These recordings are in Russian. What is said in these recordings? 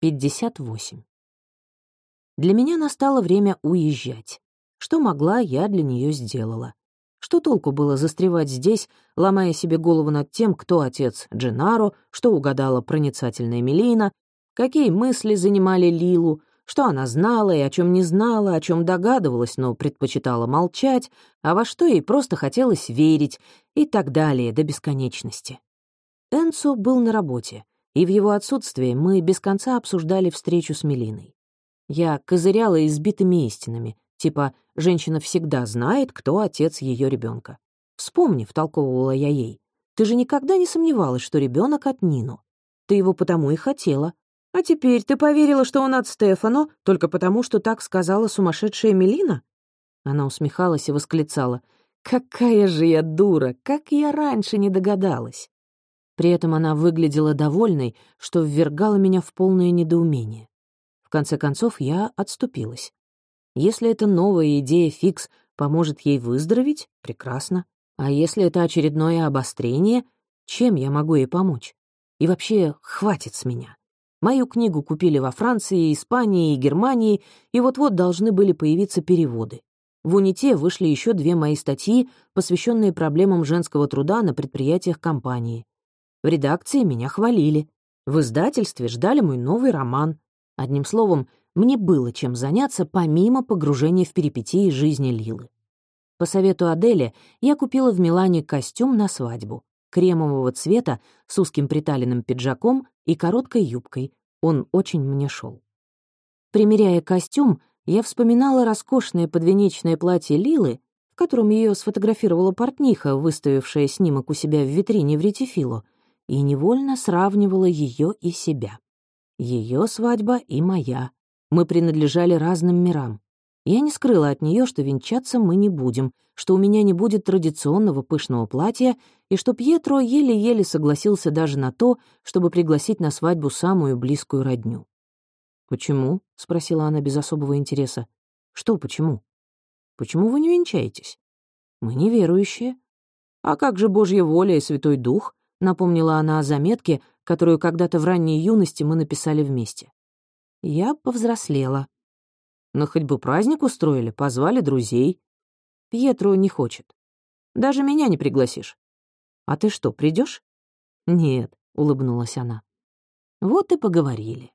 58. Для меня настало время уезжать. Что могла, я для нее сделала. Что толку было застревать здесь, ломая себе голову над тем, кто отец Дженаро, что угадала проницательная Мелина, какие мысли занимали Лилу, что она знала и о чем не знала, о чем догадывалась, но предпочитала молчать, а во что ей просто хотелось верить и так далее до бесконечности. Энцо был на работе, и в его отсутствие мы без конца обсуждали встречу с Мелиной. Я козыряла избитыми истинами, типа «женщина всегда знает, кто отец ее ребенка. «Вспомни», — втолковывала я ей, «ты же никогда не сомневалась, что ребенок от Нину. Ты его потому и хотела. А теперь ты поверила, что он от Стефано, только потому, что так сказала сумасшедшая Мелина?» Она усмехалась и восклицала. «Какая же я дура! Как я раньше не догадалась!» При этом она выглядела довольной, что ввергало меня в полное недоумение. В конце концов, я отступилась. Если эта новая идея фикс поможет ей выздороветь, прекрасно. А если это очередное обострение, чем я могу ей помочь? И вообще, хватит с меня. Мою книгу купили во Франции, Испании и Германии, и вот-вот должны были появиться переводы. В «Уните» вышли еще две мои статьи, посвященные проблемам женского труда на предприятиях компании. В редакции меня хвалили. В издательстве ждали мой новый роман. Одним словом, мне было чем заняться помимо погружения в перипетии жизни Лилы. По совету Адели я купила в Милане костюм на свадьбу, кремового цвета с узким приталенным пиджаком и короткой юбкой. Он очень мне шел. Примеряя костюм, я вспоминала роскошное подвенечное платье Лилы, в котором ее сфотографировала портниха, выставившая снимок у себя в витрине в Ретифило, и невольно сравнивала ее и себя. Ее свадьба и моя. Мы принадлежали разным мирам. Я не скрыла от нее, что венчаться мы не будем, что у меня не будет традиционного пышного платья, и что Пьетро еле-еле согласился даже на то, чтобы пригласить на свадьбу самую близкую родню. «Почему?» — спросила она без особого интереса. «Что почему?» «Почему вы не венчаетесь?» «Мы неверующие». «А как же Божья воля и Святой Дух?» Напомнила она о заметке, которую когда-то в ранней юности мы написали вместе. Я повзрослела. Но хоть бы праздник устроили, позвали друзей. Пьетро не хочет. Даже меня не пригласишь. А ты что, придешь? Нет, улыбнулась она. Вот и поговорили.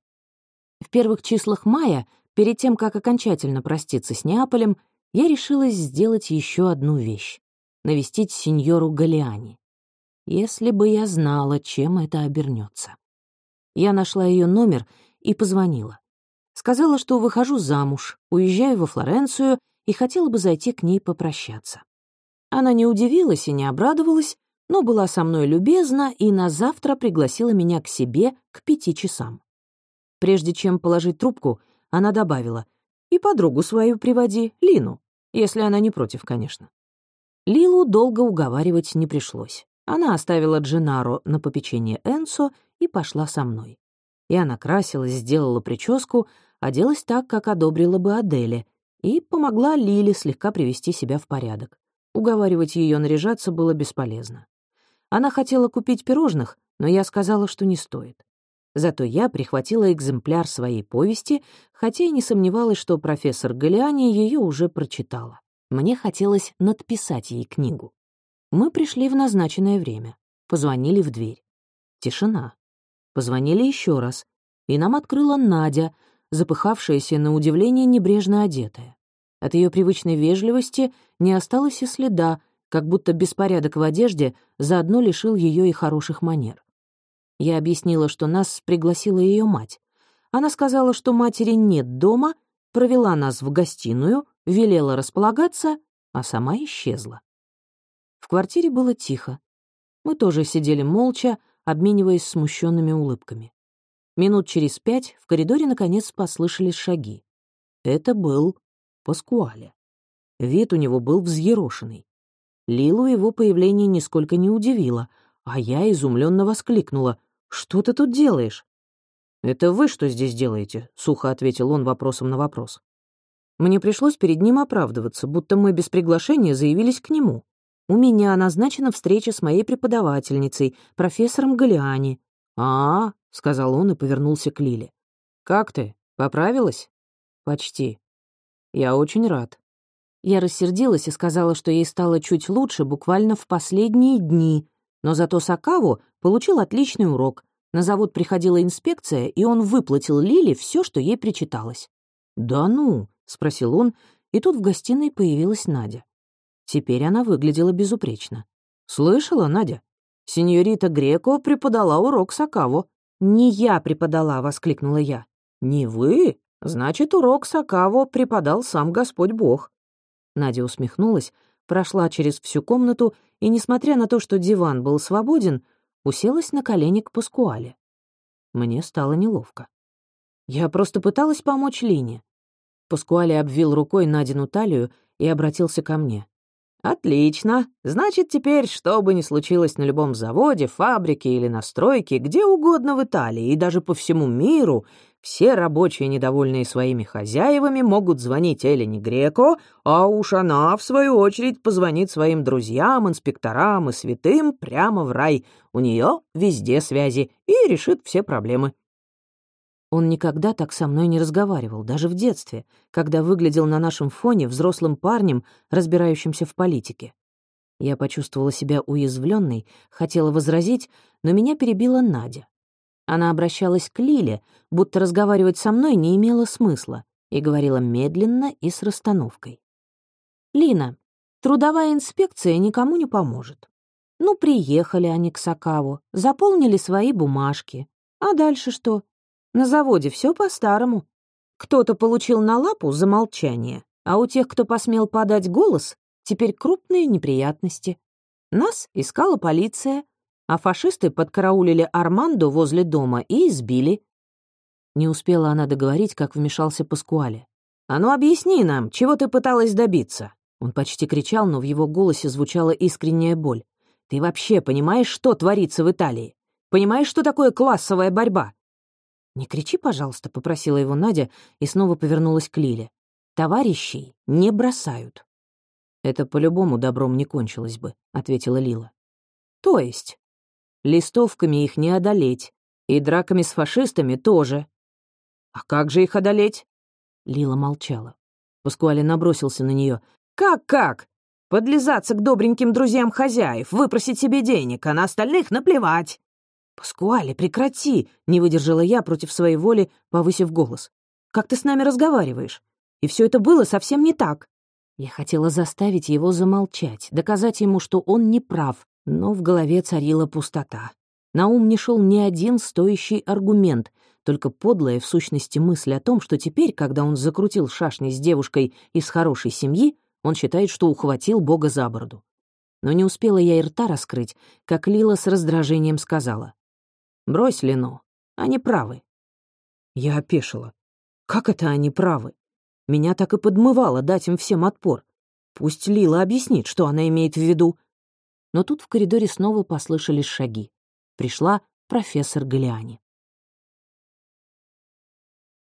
В первых числах мая, перед тем, как окончательно проститься с Неаполем, я решилась сделать еще одну вещь — навестить сеньору Галиани. Если бы я знала, чем это обернется. Я нашла ее номер и позвонила. Сказала, что выхожу замуж, уезжаю во Флоренцию и хотела бы зайти к ней попрощаться. Она не удивилась и не обрадовалась, но была со мной любезна и на завтра пригласила меня к себе к пяти часам. Прежде чем положить трубку, она добавила, «И подругу свою приводи, Лину, если она не против, конечно». Лилу долго уговаривать не пришлось. Она оставила Дженаро на попечение Энсо и пошла со мной. Я накрасилась, сделала прическу, оделась так, как одобрила бы Аделе, и помогла Лиле слегка привести себя в порядок. Уговаривать ее наряжаться было бесполезно. Она хотела купить пирожных, но я сказала, что не стоит. Зато я прихватила экземпляр своей повести, хотя и не сомневалась, что профессор Галиани ее уже прочитала. Мне хотелось надписать ей книгу. Мы пришли в назначенное время. Позвонили в дверь. Тишина. Позвонили еще раз. И нам открыла Надя, запыхавшаяся на удивление небрежно одетая. От ее привычной вежливости не осталось и следа, как будто беспорядок в одежде заодно лишил ее и хороших манер. Я объяснила, что нас пригласила ее мать. Она сказала, что матери нет дома, провела нас в гостиную, велела располагаться, а сама исчезла. Квартире было тихо. Мы тоже сидели молча, обмениваясь смущенными улыбками. Минут через пять в коридоре наконец послышались шаги. Это был Паскуале. Вид у него был взъерошенный. Лилу его появление нисколько не удивило, а я изумленно воскликнула. «Что ты тут делаешь?» «Это вы что здесь делаете?» — сухо ответил он вопросом на вопрос. Мне пришлось перед ним оправдываться, будто мы без приглашения заявились к нему. У меня назначена встреча с моей преподавательницей, профессором Галиани. «А, -а — сказал он и повернулся к Лиле. «Как ты? Поправилась?» «Почти. Я очень рад». Я рассердилась и сказала, что ей стало чуть лучше буквально в последние дни, но зато Сакаву получил отличный урок. На завод приходила инспекция, и он выплатил Лиле все, что ей причиталось. «Да ну?» — спросил он, и тут в гостиной появилась Надя. Теперь она выглядела безупречно. «Слышала, Надя? Сеньорита Греко преподала урок Сакаву». «Не я преподала», — воскликнула я. «Не вы? Значит, урок Сакаво преподал сам Господь Бог». Надя усмехнулась, прошла через всю комнату и, несмотря на то, что диван был свободен, уселась на колени к Паскуале. Мне стало неловко. Я просто пыталась помочь Лине. Паскуале обвил рукой Надину талию и обратился ко мне. «Отлично. Значит, теперь, что бы ни случилось на любом заводе, фабрике или на стройке, где угодно в Италии и даже по всему миру, все рабочие, недовольные своими хозяевами, могут звонить Элене Греко, а уж она, в свою очередь, позвонит своим друзьям, инспекторам и святым прямо в рай. У нее везде связи и решит все проблемы». Он никогда так со мной не разговаривал, даже в детстве, когда выглядел на нашем фоне взрослым парнем, разбирающимся в политике. Я почувствовала себя уязвленной, хотела возразить, но меня перебила Надя. Она обращалась к Лиле, будто разговаривать со мной не имело смысла, и говорила медленно и с расстановкой. «Лина, трудовая инспекция никому не поможет. Ну, приехали они к Сакаву, заполнили свои бумажки. А дальше что? На заводе все по-старому. Кто-то получил на лапу за молчание, а у тех, кто посмел подать голос, теперь крупные неприятности. Нас искала полиция, а фашисты подкараулили Армандо возле дома и избили. Не успела она договорить, как вмешался Паскуале. «А ну объясни нам, чего ты пыталась добиться?» Он почти кричал, но в его голосе звучала искренняя боль. «Ты вообще понимаешь, что творится в Италии? Понимаешь, что такое классовая борьба? «Не кричи, пожалуйста», — попросила его Надя и снова повернулась к Лиле. «Товарищей не бросают». «Это по-любому добром не кончилось бы», — ответила Лила. «То есть?» «Листовками их не одолеть, и драками с фашистами тоже». «А как же их одолеть?» Лила молчала. Паскуале набросился на нее. «Как-как? Подлизаться к добреньким друзьям хозяев, выпросить себе денег, а на остальных наплевать!» «Паскуале, прекрати!» — не выдержала я против своей воли, повысив голос. «Как ты с нами разговариваешь? И все это было совсем не так». Я хотела заставить его замолчать, доказать ему, что он не прав, но в голове царила пустота. На ум не шел ни один стоящий аргумент, только подлая в сущности мысль о том, что теперь, когда он закрутил шашни с девушкой из хорошей семьи, он считает, что ухватил Бога за бороду. Но не успела я и рта раскрыть, как Лила с раздражением сказала. Брось Лину, они правы. Я опешила. Как это они правы? Меня так и подмывало дать им всем отпор. Пусть Лила объяснит, что она имеет в виду. Но тут в коридоре снова послышались шаги. Пришла профессор Галиани.